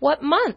What month?